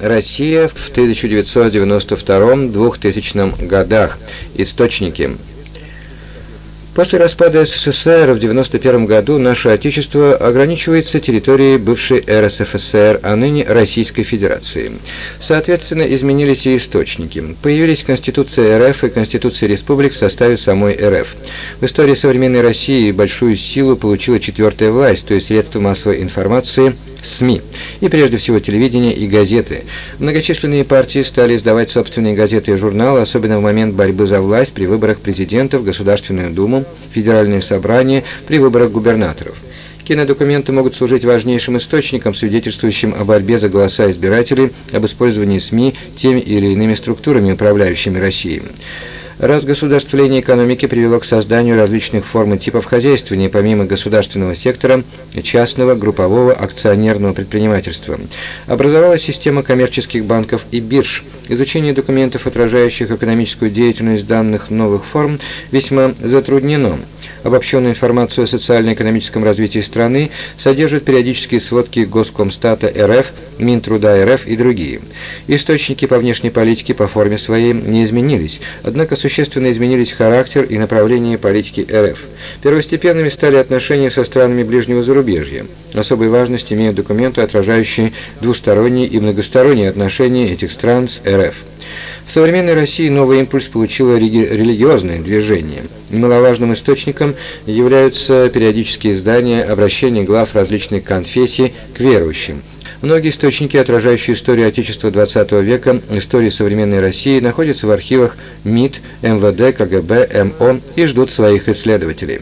Россия в 1992-2000 годах. Источники. После распада СССР в 1991 году наше Отечество ограничивается территорией бывшей РСФСР, а ныне Российской Федерации. Соответственно, изменились и источники. Появились Конституция РФ и Конституция Республик в составе самой РФ. В истории современной России большую силу получила четвертая власть, то есть средства массовой информации – СМИ, и прежде всего телевидение и газеты. Многочисленные партии стали издавать собственные газеты и журналы, особенно в момент борьбы за власть при выборах президента в Государственную Думу, Федеральное собрание, при выборах губернаторов. Кинодокументы могут служить важнейшим источником, свидетельствующим о борьбе за голоса избирателей, об использовании СМИ теми или иными структурами, управляющими Россией. Разгосударствление экономики привело к созданию различных форм и типов хозяйствования, помимо государственного сектора, частного, группового, акционерного предпринимательства. Образовалась система коммерческих банков и бирж. Изучение документов, отражающих экономическую деятельность данных новых форм, весьма затруднено. Обобщенную информацию о социально-экономическом развитии страны содержат периодические сводки Госкомстата РФ, Минтруда РФ и другие. Источники по внешней политике по форме своей не изменились, однако существенно изменились характер и направление политики РФ. Первостепенными стали отношения со странами ближнего зарубежья. Особой важность имеют документы, отражающие двусторонние и многосторонние отношения этих стран с РФ. В современной России новый импульс получило религиозное движение. Немаловажным источником являются периодические издания обращения глав различных конфессий к верующим. Многие источники, отражающие историю Отечества XX века, истории современной России, находятся в архивах МИД, МВД, КГБ, МО и ждут своих исследователей.